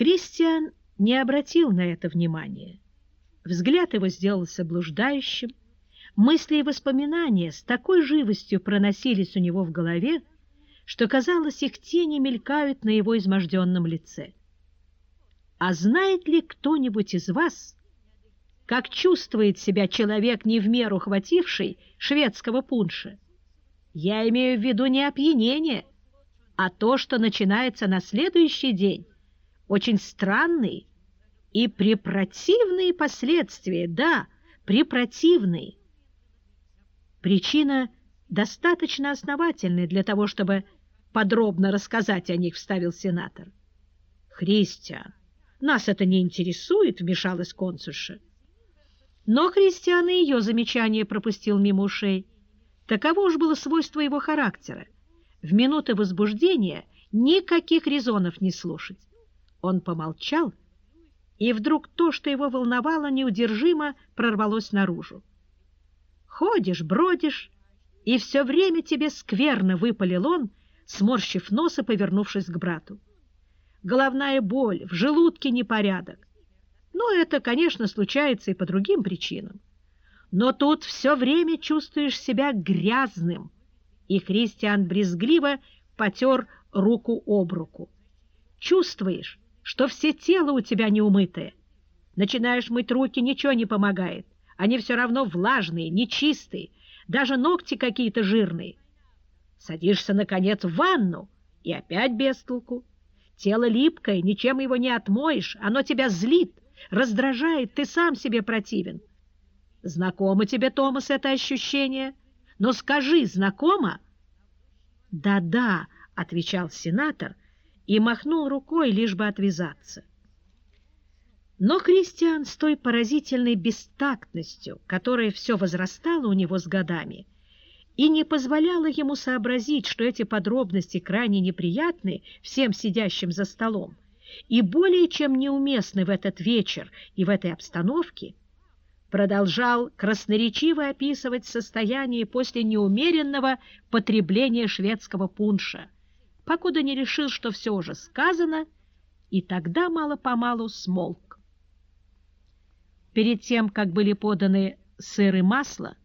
Христиан не обратил на это внимания. Взгляд его сделался блуждающим, мысли и воспоминания с такой живостью проносились у него в голове, что, казалось, их тени мелькают на его изможденном лице. А знает ли кто-нибудь из вас, как чувствует себя человек, не в меру хвативший шведского пунша? Я имею в виду не опьянение, а то, что начинается на следующий день, очень странные и препротивные последствия, да, препротивные. Причина достаточно основательная для того, чтобы подробно рассказать о них, вставил сенатор. Христиан, нас это не интересует, вмешалась консульша. Но Христиан и ее замечание пропустил мимо ушей. Таково уж было свойство его характера. В минуты возбуждения никаких резонов не слушать. Он помолчал, и вдруг то, что его волновало, неудержимо прорвалось наружу. «Ходишь, бродишь, и все время тебе скверно», — выпалил он, сморщив нос и повернувшись к брату. «Головная боль, в желудке непорядок. Но это, конечно, случается и по другим причинам но тут все время чувствуешь себя грязным. И Христиан брезгливо потер руку об руку. Чувствуешь, что все тело у тебя неумытое. Начинаешь мыть руки, ничего не помогает. Они все равно влажные, нечистые, даже ногти какие-то жирные. Садишься, наконец, в ванну, и опять без толку. Тело липкое, ничем его не отмоешь, оно тебя злит, раздражает, ты сам себе противен. Знакомо тебе, Томас, это ощущение? Но скажи, знакомо? Да-да, отвечал сенатор и махнул рукой, лишь бы отвязаться. Но Кристиан с той поразительной бестактностью, которая все возрастала у него с годами, и не позволяла ему сообразить, что эти подробности крайне неприятны всем сидящим за столом и более чем неуместны в этот вечер и в этой обстановке, продолжал красноречиво описывать состояние после неумеренного потребления шведского пунша, покуда не решил, что все уже сказано, и тогда мало-помалу смолк. Перед тем, как были поданы сыр и масло,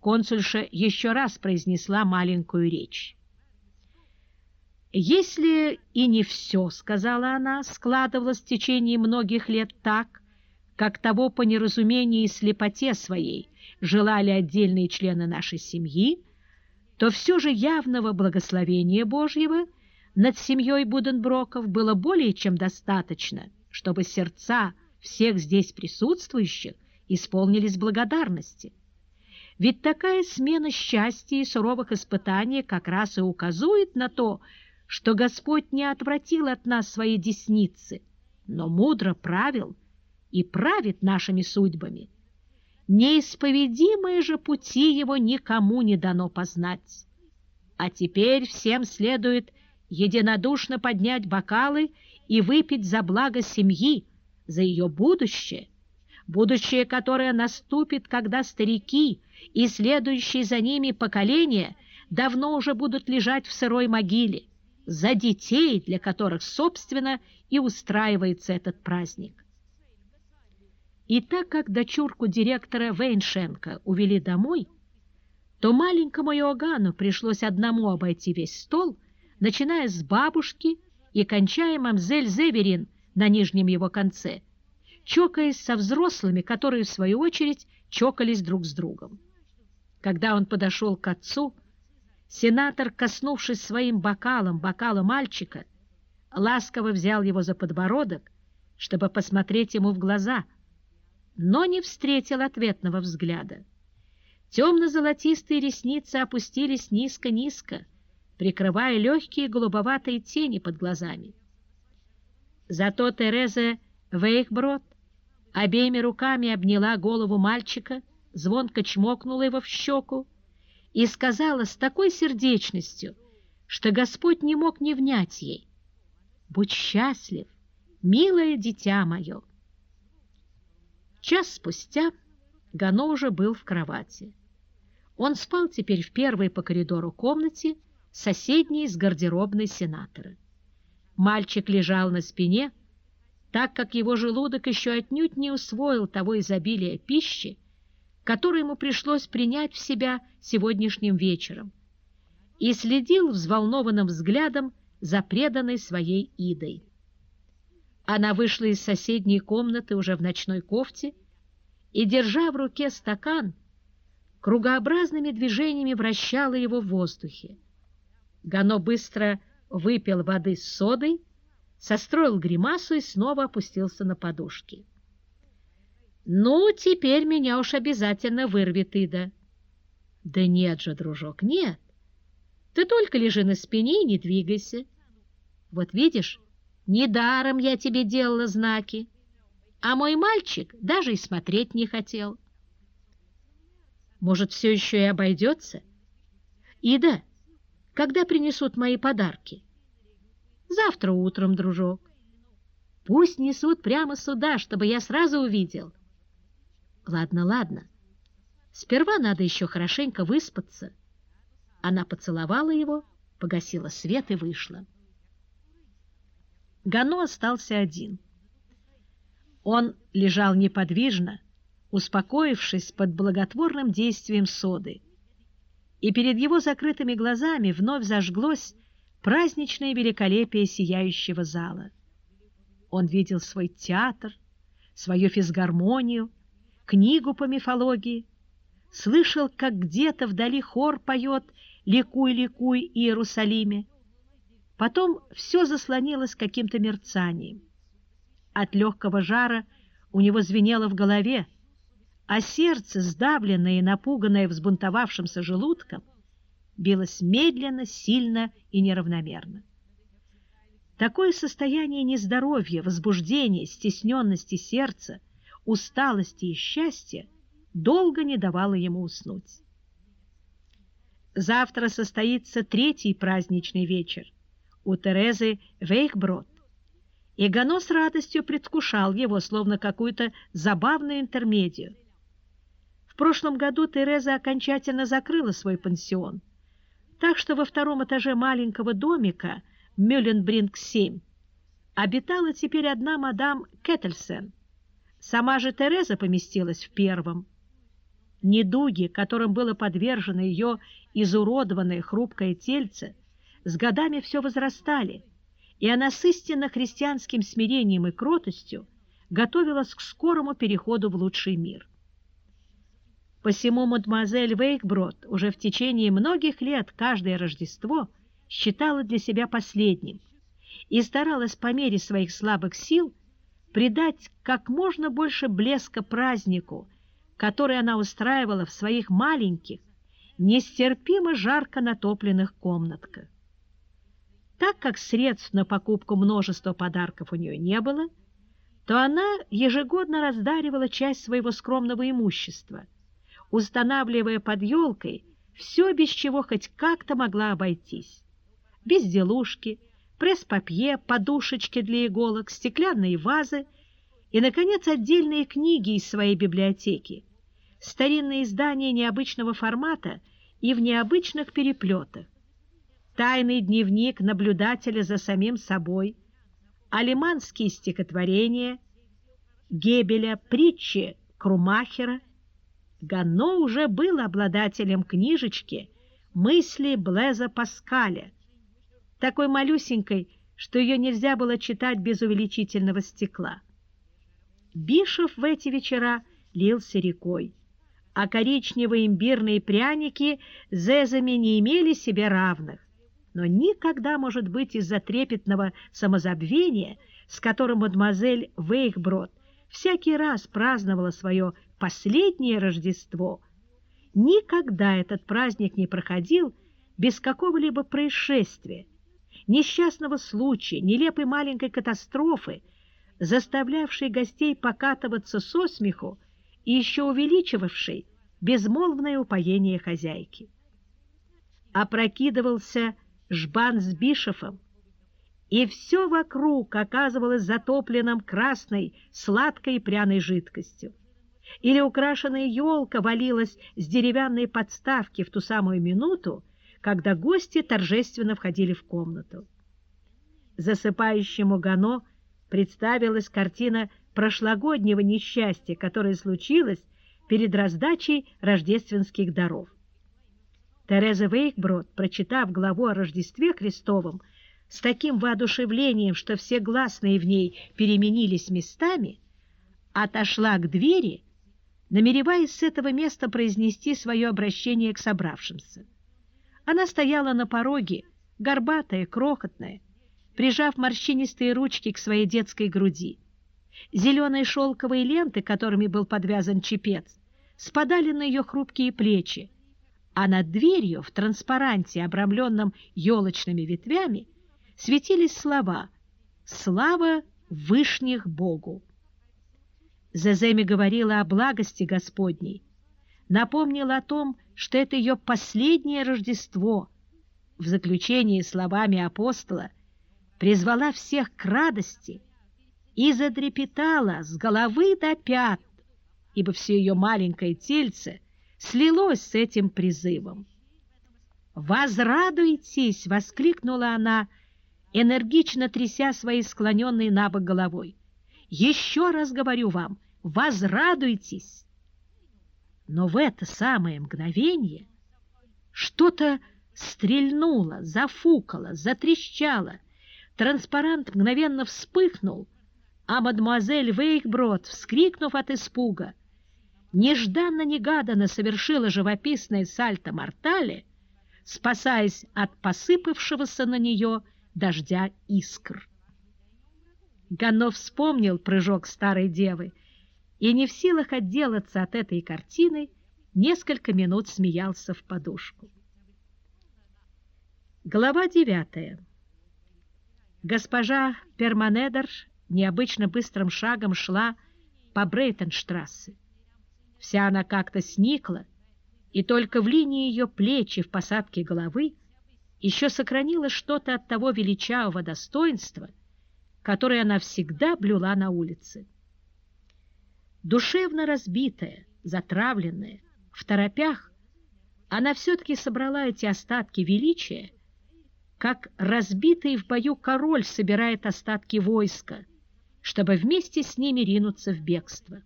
консульша еще раз произнесла маленькую речь. «Если и не все, — сказала она, — складывалось в течение многих лет так, как того по неразумению и слепоте своей желали отдельные члены нашей семьи, то все же явного благословения Божьего над семьей Буденброков было более чем достаточно, чтобы сердца всех здесь присутствующих исполнились благодарности. Ведь такая смена счастья и суровых испытаний как раз и указывает на то, что Господь не отвратил от нас свои десницы, но мудро правил – и правит нашими судьбами. Неисповедимые же пути его никому не дано познать. А теперь всем следует единодушно поднять бокалы и выпить за благо семьи, за ее будущее, будущее, которое наступит, когда старики и следующие за ними поколения давно уже будут лежать в сырой могиле, за детей, для которых, собственно, и устраивается этот праздник. И так как дочурку директора Вейншенка увели домой, то маленькому Иоганну пришлось одному обойти весь стол, начиная с бабушки и кончая мамзель Зеверин на нижнем его конце, чокаясь со взрослыми, которые, в свою очередь, чокались друг с другом. Когда он подошел к отцу, сенатор, коснувшись своим бокалом, бокала мальчика, ласково взял его за подбородок, чтобы посмотреть ему в глаза — но не встретил ответного взгляда. Темно-золотистые ресницы опустились низко-низко, прикрывая легкие голубоватые тени под глазами. Зато Тереза Вейхброд обеими руками обняла голову мальчика, звонко чмокнула его в щеку и сказала с такой сердечностью, что Господь не мог не внять ей. «Будь счастлив, милое дитя мое!» Час спустя Гано уже был в кровати. Он спал теперь в первой по коридору комнате, соседней с гардеробной сенатора. Мальчик лежал на спине, так как его желудок еще отнюдь не усвоил того изобилия пищи, которое ему пришлось принять в себя сегодняшним вечером, и следил взволнованным взглядом за преданной своей Идой. Она вышла из соседней комнаты уже в ночной кофте и, держа в руке стакан, кругообразными движениями вращала его в воздухе. Гано быстро выпил воды с содой, состроил гримасу и снова опустился на подушки. «Ну, теперь меня уж обязательно вырвет Ида». «Да нет же, дружок, нет. Ты только лежи на спине и не двигайся. Вот видишь, недаром я тебе делала знаки, а мой мальчик даже и смотреть не хотел». «Может, все еще и обойдется?» «Ида, когда принесут мои подарки?» Завтра утром, дружок. Пусть несут прямо сюда, чтобы я сразу увидел. Ладно, ладно. Сперва надо еще хорошенько выспаться. Она поцеловала его, погасила свет и вышла. Гано остался один. Он лежал неподвижно, успокоившись под благотворным действием соды, и перед его закрытыми глазами вновь зажглось праздничное великолепие сияющего зала. Он видел свой театр, свою физгармонию, книгу по мифологии, слышал, как где-то вдали хор поет «Ликуй, ликуй, Иерусалиме». Потом все заслонилось каким-то мерцанием. От легкого жара у него звенело в голове, а сердце, сдавленное и напуганное взбунтовавшимся желудком, билось медленно, сильно и неравномерно. Такое состояние нездоровья, возбуждения, стесненности сердца, усталости и счастья долго не давало ему уснуть. Завтра состоится третий праздничный вечер у Терезы Вейхброд, и Гано с радостью предвкушал его, словно какую-то забавную интермедию. В прошлом году Тереза окончательно закрыла свой пансион – так что во втором этаже маленького домика Мюлленбринг-7 обитала теперь одна мадам Кеттельсен. Сама же Тереза поместилась в первом. Недуги, которым было подвержено ее изуродованное хрупкое тельце, с годами все возрастали, и она с истинно христианским смирением и кротостью готовилась к скорому переходу в лучший мир. Посему мадемуазель Вейкброд уже в течение многих лет каждое Рождество считала для себя последним и старалась по мере своих слабых сил придать как можно больше блеска празднику, который она устраивала в своих маленьких, нестерпимо жарко натопленных комнатках. Так как средств на покупку множества подарков у нее не было, то она ежегодно раздаривала часть своего скромного имущества – устанавливая под елкой все, без чего хоть как-то могла обойтись. Безделушки, пресс-папье, подушечки для иголок, стеклянные вазы и, наконец, отдельные книги из своей библиотеки, старинные издания необычного формата и в необычных переплетах, тайный дневник наблюдателя за самим собой, алиманские стихотворения, Гебеля, притчи Крумахера, Ганно уже был обладателем книжечки «Мысли Блеза Паскаля», такой малюсенькой, что ее нельзя было читать без увеличительного стекла. Бишев в эти вечера лился рекой, а коричневые имбирные пряники зезами не имели себе равных. Но никогда, может быть, из-за трепетного самозабвения, с которым мадемуазель Вейхброд всякий раз праздновала свое последнее Рождество, никогда этот праздник не проходил без какого-либо происшествия, несчастного случая, нелепой маленькой катастрофы, заставлявшей гостей покатываться со смеху и еще увеличивавшей безмолвное упоение хозяйки. Опрокидывался жбан с бишефом, и все вокруг оказывалось затопленным красной, сладкой и пряной жидкостью или украшенная елка валилась с деревянной подставки в ту самую минуту, когда гости торжественно входили в комнату. Засыпающему Гано представилась картина прошлогоднего несчастья, которое случилось перед раздачей рождественских даров. Тереза Вейкброд, прочитав главу о Рождестве Христовом, с таким воодушевлением, что все гласные в ней переменились местами, отошла к двери, намереваясь с этого места произнести свое обращение к собравшимся. Она стояла на пороге, горбатая, крохотная, прижав морщинистые ручки к своей детской груди. Зеленые шелковые ленты, которыми был подвязан чепец, спадали на ее хрупкие плечи, а над дверью в транспаранте, обрамленном елочными ветвями, светились слова «Слава Вышних Богу». Заземи говорила о благости Господней, напомнила о том, что это ее последнее Рождество. В заключении словами апостола призвала всех к радости и задрепетала с головы до пят, ибо все ее маленькое тельце слилось с этим призывом. «Возрадуйтесь!» — воскликнула она, энергично тряся своей склоненной на бок головой. «Еще раз говорю вам, возрадуйтесь!» Но в это самое мгновение что-то стрельнуло, зафукало, затрещало. Транспарант мгновенно вспыхнул, а мадемуазель Вейхброд, вскрикнув от испуга, нежданно-негаданно совершила живописное сальто-мортале, спасаясь от посыпавшегося на нее дождя искр. Ганов вспомнил прыжок старой девы и, не в силах отделаться от этой картины, несколько минут смеялся в подушку. Глава девятая. Госпожа Перманедер необычно быстрым шагом шла по Брейтенштрассе. Вся она как-то сникла, и только в линии ее плеч и в посадке головы еще сохранилось что-то от того величавого достоинства, которое она всегда блюла на улице. Душевно разбитая, затравленная, в торопях, она все-таки собрала эти остатки величия, как разбитый в бою король собирает остатки войска, чтобы вместе с ними ринуться в бегство.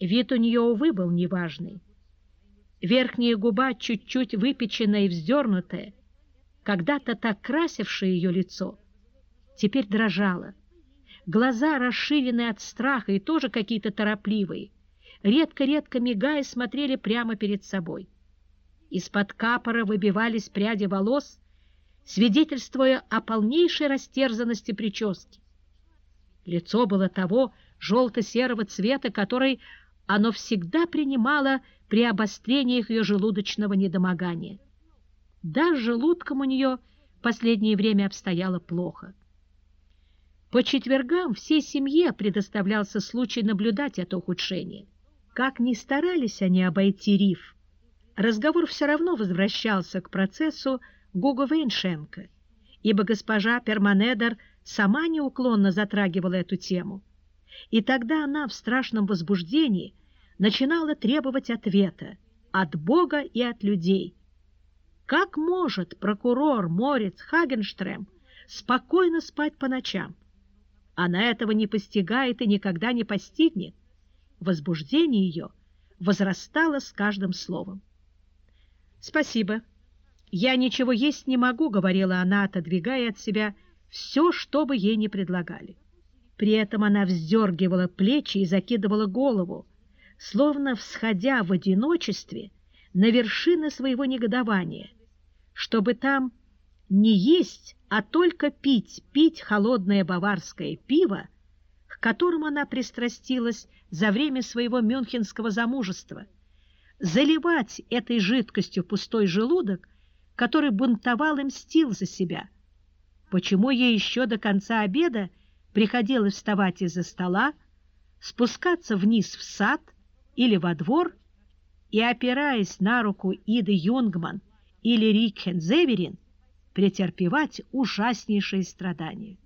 Вид у нее, увы, был неважный. Верхняя губа, чуть-чуть выпеченная и вздернутая, когда-то так красившее ее лицо, теперь дрожала. Глаза, расширенные от страха и тоже какие-то торопливые, редко-редко мигая, смотрели прямо перед собой. Из-под капора выбивались пряди волос, свидетельствуя о полнейшей растерзанности прически. Лицо было того желто-серого цвета, который оно всегда принимало при обострениях ее желудочного недомогания. Да, с желудком у нее в последнее время обстояло плохо. По четвергам всей семье предоставлялся случай наблюдать это ухудшение. Как ни старались они обойти риф, разговор все равно возвращался к процессу Гуго Вейншенко, ибо госпожа Перманедер сама неуклонно затрагивала эту тему. И тогда она в страшном возбуждении начинала требовать ответа от Бога и от людей. Как может прокурор Морец Хагенштрем спокойно спать по ночам? Она этого не постигает и никогда не постигнет. Возбуждение ее возрастало с каждым словом. «Спасибо. Я ничего есть не могу», — говорила она, отодвигая от себя все, что бы ей не предлагали. При этом она вздергивала плечи и закидывала голову, словно всходя в одиночестве на вершины своего негодования, чтобы там не есть, а только пить, пить холодное баварское пиво, к которому она пристрастилась за время своего мюнхенского замужества, заливать этой жидкостью пустой желудок, который бунтовал и мстил за себя. Почему ей еще до конца обеда приходилось вставать из-за стола, спускаться вниз в сад – или во двор и, опираясь на руку Иды Юнгман или Рикхен Зеверин, претерпевать ужаснейшие страдания.